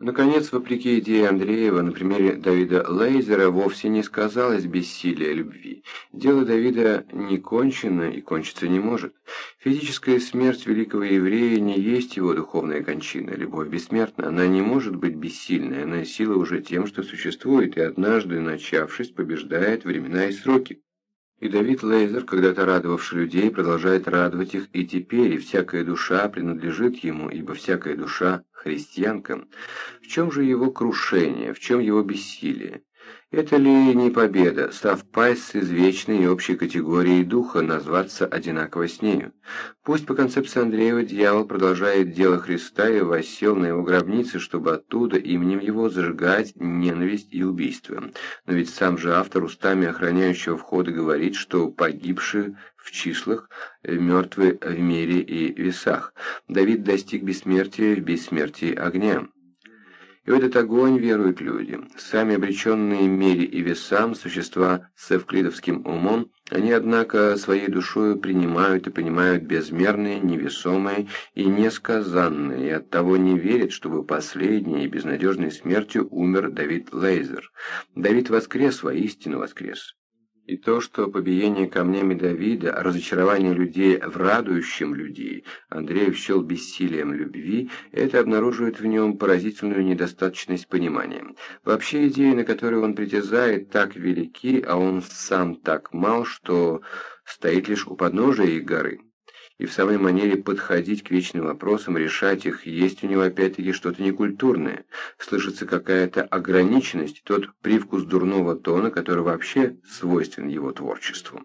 Наконец, вопреки идее Андреева, на примере Давида Лейзера вовсе не сказалось бессилие любви. Дело Давида не кончено и кончиться не может. Физическая смерть великого еврея не есть его духовная кончина. Любовь бессмертна, она не может быть бессильной, она сила уже тем, что существует, и однажды, начавшись, побеждает времена и сроки. И Давид Лейзер, когда-то радовавший людей, продолжает радовать их и теперь, и всякая душа принадлежит ему, ибо всякая душа христианка. В чем же его крушение, в чем его бессилие? Это ли не победа, став пасть с извечной и общей категорией духа, назваться одинаково с нею? Пусть по концепции Андреева дьявол продолжает дело Христа и воссел на его гробнице, чтобы оттуда именем его зажигать ненависть и убийство. Но ведь сам же автор устами охраняющего входа говорит, что погибшие в числах, мертвы в мире и весах. Давид достиг бессмертия в бессмертии огня. И в этот огонь веруют люди. Сами обреченные мере и весам, существа с эвклидовским умом, они, однако, своей душою принимают и понимают безмерные, невесомые и несказанные, и оттого не верят, чтобы последней и безнадежной смертью умер Давид Лейзер. Давид воскрес, воистину воскрес. И то, что побиение камнями Давида, разочарование людей в радующем людей, Андреев счел бессилием любви, это обнаруживает в нем поразительную недостаточность понимания. Вообще идеи, на которые он притязает, так велики, а он сам так мал, что стоит лишь у подножия их горы и в самой манере подходить к вечным вопросам, решать их, есть у него опять-таки что-то некультурное, слышится какая-то ограниченность, тот привкус дурного тона, который вообще свойствен его творчеству.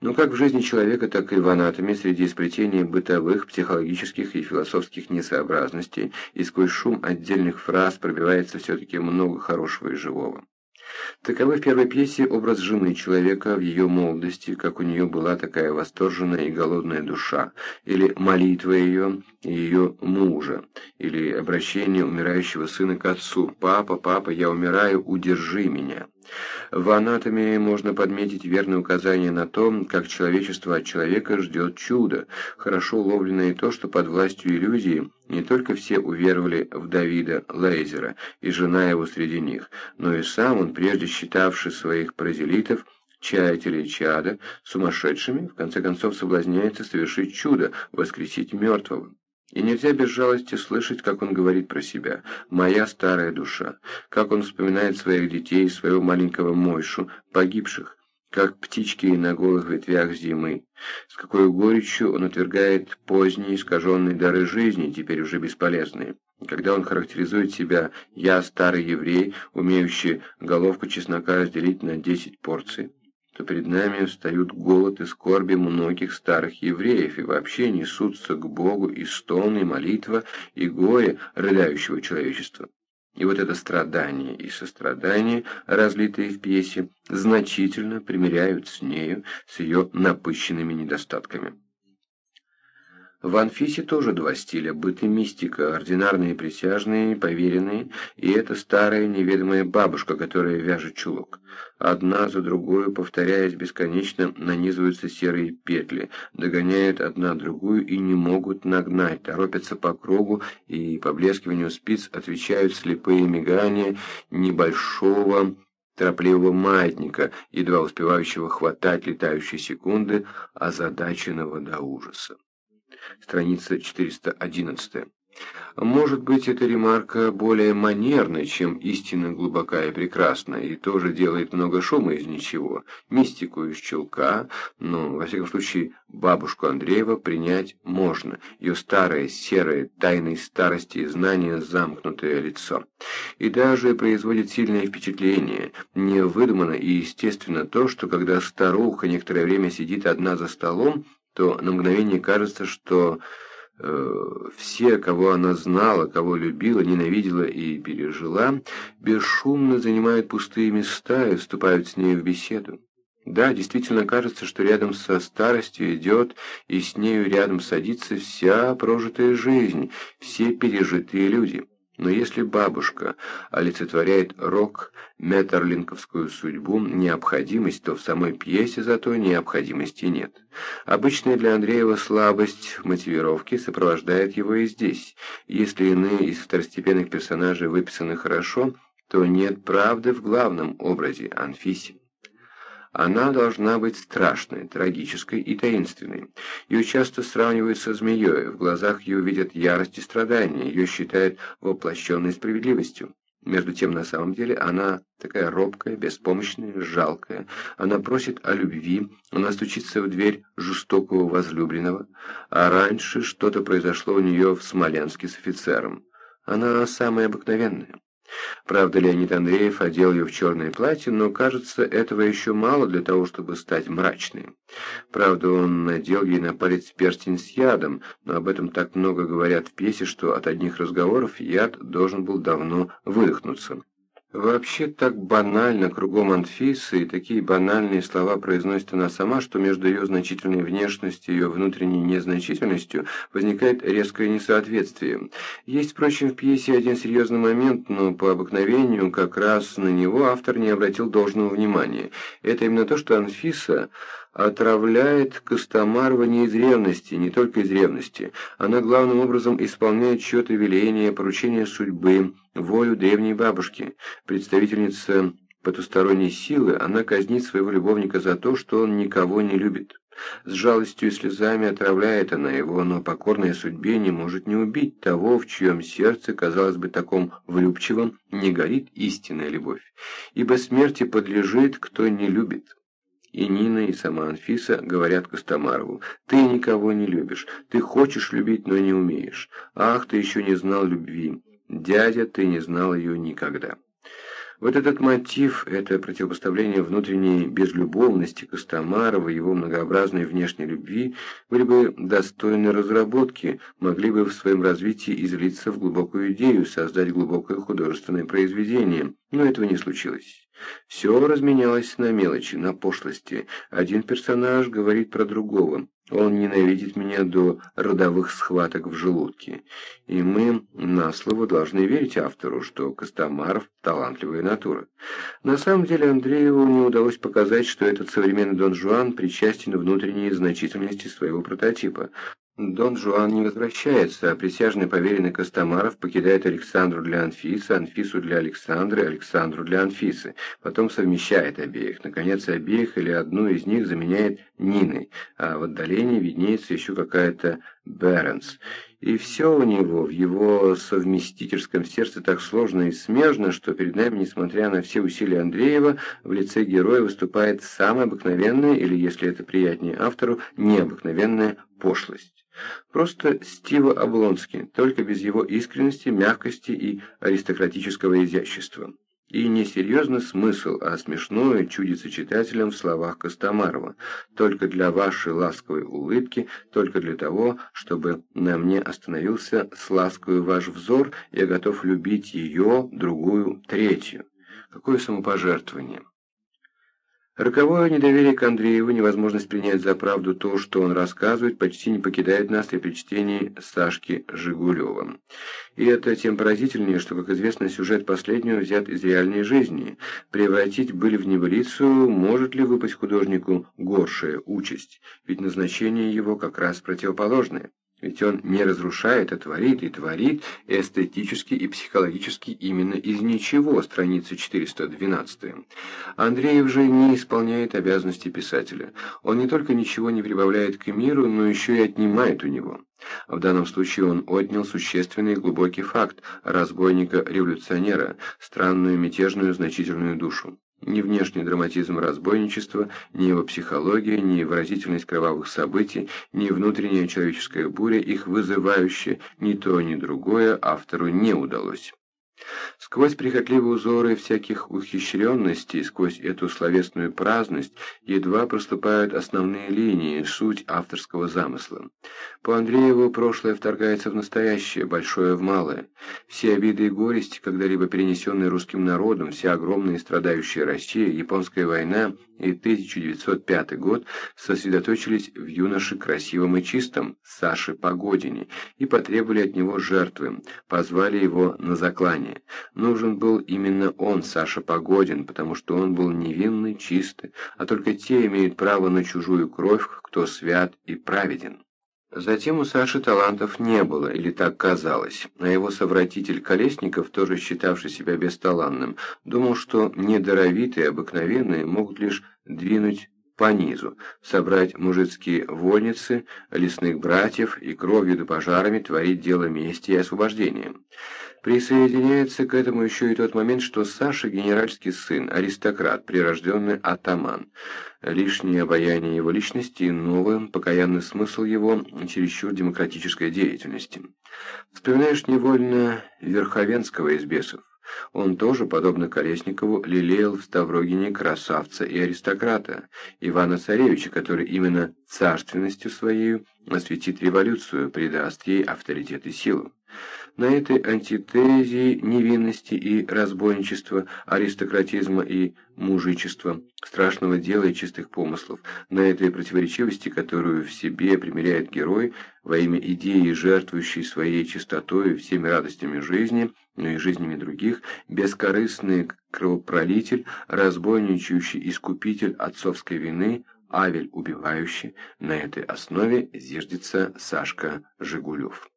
Но как в жизни человека, так и в анатомии среди сплетения бытовых, психологических и философских несообразностей и сквозь шум отдельных фраз пробивается все-таки много хорошего и живого. Таковы в первой пьесе образ жены человека в ее молодости, как у нее была такая восторженная и голодная душа, или молитва ее и ее мужа, или обращение умирающего сына к отцу «Папа, папа, я умираю, удержи меня». В анатомии можно подметить верное указание на то, как человечество от человека ждет чудо, хорошо уловленное то, что под властью иллюзии не только все уверовали в Давида Лейзера и жена его среди них, но и сам он, прежде считавший своих паразелитов, чаятелей чада, сумасшедшими, в конце концов соблазняется совершить чудо, воскресить мертвого. И нельзя без жалости слышать, как он говорит про себя «моя старая душа», как он вспоминает своих детей, своего маленького Мойшу, погибших, как птички на голых ветвях зимы. С какой горечью он отвергает поздние искаженные дары жизни, теперь уже бесполезные. Когда он характеризует себя «я старый еврей, умеющий головку чеснока разделить на десять порций» то перед нами встают голод и скорби многих старых евреев и вообще несутся к Богу и стон, и молитва, и горе рыдающего человечества. И вот это страдание и сострадание, разлитые в пьесе, значительно примиряют с нею, с ее напыщенными недостатками. В Анфисе тоже два стиля – быт и мистика, ординарные присяжные, поверенные, и эта старая неведомая бабушка, которая вяжет чулок. Одна за другой, повторяясь бесконечно, нанизываются серые петли, догоняют одна другую и не могут нагнать, торопятся по кругу, и поблескиванию спиц отвечают слепые мигания небольшого торопливого маятника, едва успевающего хватать летающие секунды, озадаченного до ужаса страница 411. Может быть, эта ремарка более манерная, чем истинно глубока и прекрасна, и тоже делает много шума из ничего, мистику из чулка, но, во всяком случае, бабушку Андреева принять можно, ее старое, серое, тайной старости и знания замкнутое лицо. И даже производит сильное впечатление, невыдуманно и естественно то, что когда старуха некоторое время сидит одна за столом, то на мгновение кажется, что э, все, кого она знала, кого любила, ненавидела и пережила, бесшумно занимают пустые места и вступают с ней в беседу. Да, действительно кажется, что рядом со старостью идет, и с нею рядом садится вся прожитая жизнь, все пережитые люди. Но если бабушка олицетворяет рок метерлинковскую судьбу, необходимость, то в самой пьесе зато необходимости нет. Обычная для Андреева слабость мотивировки сопровождает его и здесь. Если иные из второстепенных персонажей выписаны хорошо, то нет правды в главном образе Анфисе. Она должна быть страшной, трагической и таинственной. Ее часто сравнивают со змеей, в глазах ее видят ярость и страдания, ее считают воплощенной справедливостью. Между тем, на самом деле, она такая робкая, беспомощная, жалкая. Она просит о любви, она стучится в дверь жестокого возлюбленного, а раньше что-то произошло у нее в Смоленске с офицером. Она самая обыкновенная. Правда, Леонид Андреев одел ее в черное платье, но, кажется, этого еще мало для того, чтобы стать мрачной. Правда, он надел ей на палец перстень с ядом, но об этом так много говорят в пьесе, что от одних разговоров яд должен был давно выдохнуться. Вообще так банально кругом Анфисы, и такие банальные слова произносит она сама, что между ее значительной внешностью и ее внутренней незначительностью возникает резкое несоответствие. Есть, впрочем, в пьесе один серьезный момент, но по обыкновению как раз на него автор не обратил должного внимания. Это именно то, что Анфиса отравляет Костомарова не из ревности, не только из ревности. Она главным образом исполняет чье-то веление, поручение судьбы, волю древней бабушки. Представительница потусторонней силы, она казнит своего любовника за то, что он никого не любит. С жалостью и слезами отравляет она его, но покорная судьбе не может не убить того, в чьем сердце, казалось бы, таком влюбчивом, не горит истинная любовь. Ибо смерти подлежит, кто не любит. И Нина, и сама Анфиса говорят Костомарову, «Ты никого не любишь, ты хочешь любить, но не умеешь. Ах, ты еще не знал любви. Дядя, ты не знал ее никогда». Вот этот мотив, это противопоставление внутренней безлюбовности Костомарова, его многообразной внешней любви, были бы достойны разработки, могли бы в своем развитии излиться в глубокую идею, создать глубокое художественное произведение, но этого не случилось. Все разменялось на мелочи, на пошлости. Один персонаж говорит про другого. Он ненавидит меня до родовых схваток в желудке. И мы на слово должны верить автору, что Костомаров – талантливая натура. На самом деле Андрееву не удалось показать, что этот современный Дон Жуан причастен внутренней значительности своего прототипа. Дон Жуан не возвращается, а присяжный поверенный Костомаров покидает Александру для Анфисы, Анфису для Александры, Александру для Анфисы. Потом совмещает обеих. Наконец, обеих или одну из них заменяет Ниной, а в отдалении виднеется еще какая-то Беренс. И все у него в его совместительском сердце так сложно и смежно, что перед нами, несмотря на все усилия Андреева, в лице героя выступает самая обыкновенная, или, если это приятнее автору, необыкновенная пошлость. Просто Стива Облонский, только без его искренности, мягкости и аристократического изящества. И не серьезный смысл, а смешное чудится читателям в словах Костомарова. Только для вашей ласковой улыбки, только для того, чтобы на мне остановился с лаской ваш взор, я готов любить ее, другую, третью. Какое самопожертвование! Роковое недоверие к Андрееву, невозможность принять за правду то, что он рассказывает, почти не покидает нас при чтении Сашки Жигулева. И это тем поразительнее, что, как известно, сюжет последнего взят из реальной жизни. Превратить быль в небылицу может ли выпасть художнику горшая участь, ведь назначение его как раз противоположное. Ведь он не разрушает, а творит и творит эстетически и психологически именно из ничего, страница 412. Андреев же не исполняет обязанности писателя. Он не только ничего не прибавляет к миру, но еще и отнимает у него. В данном случае он отнял существенный глубокий факт разбойника-революционера, странную мятежную значительную душу. Ни внешний драматизм разбойничества, ни его психология, ни выразительность кровавых событий, ни внутренняя человеческая буря, их вызывающая, ни то, ни другое автору не удалось. Сквозь прихотливые узоры всяких ухищренностей, сквозь эту словесную праздность, едва проступают основные линии, суть авторского замысла. По Андрееву прошлое вторгается в настоящее, большое в малое. Все обиды и горести, когда-либо перенесенные русским народом, вся огромная страдающая Россия, японская война и 1905 год сосредоточились в юноше красивом и чистом, Саше Погодине, и потребовали от него жертвы, позвали его на заклание. Нужен был именно он, Саша Погодин, потому что он был невинный, чистый, а только те имеют право на чужую кровь, кто свят и праведен. Затем у Саши талантов не было, или так казалось, а его совратитель Колесников, тоже считавший себя бесталанным, думал, что недоровитые, обыкновенные могут лишь двинуть по низу, собрать мужицкие вольницы, лесных братьев и кровью да пожарами творить дело мести и освобождения. Присоединяется к этому еще и тот момент, что Саша – генеральский сын, аристократ, прирожденный атаман. Лишнее обаяние его личности и новый, покаянный смысл его чересчур демократической деятельности. Вспоминаешь невольно Верховенского из «Бесов». Он тоже, подобно Колесникову, лелеял в Ставрогине красавца и аристократа, Ивана Царевича, который именно царственностью своей осветит революцию, придаст ей авторитет и силу. На этой антитезе невинности и разбойничества, аристократизма и мужичества, страшного дела и чистых помыслов, на этой противоречивости, которую в себе примеряет герой во имя идеи, жертвующей своей чистотой всеми радостями жизни, но и жизнями других, бескорыстный кровопролитель, разбойничающий искупитель отцовской вины, Авель убивающий, на этой основе зиждется Сашка Жигулев.